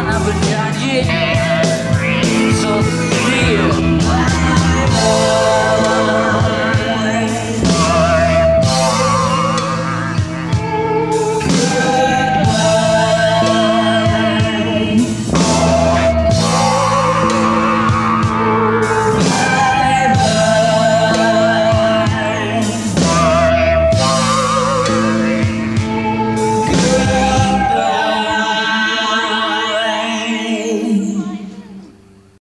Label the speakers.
Speaker 1: haven't pernah berjanji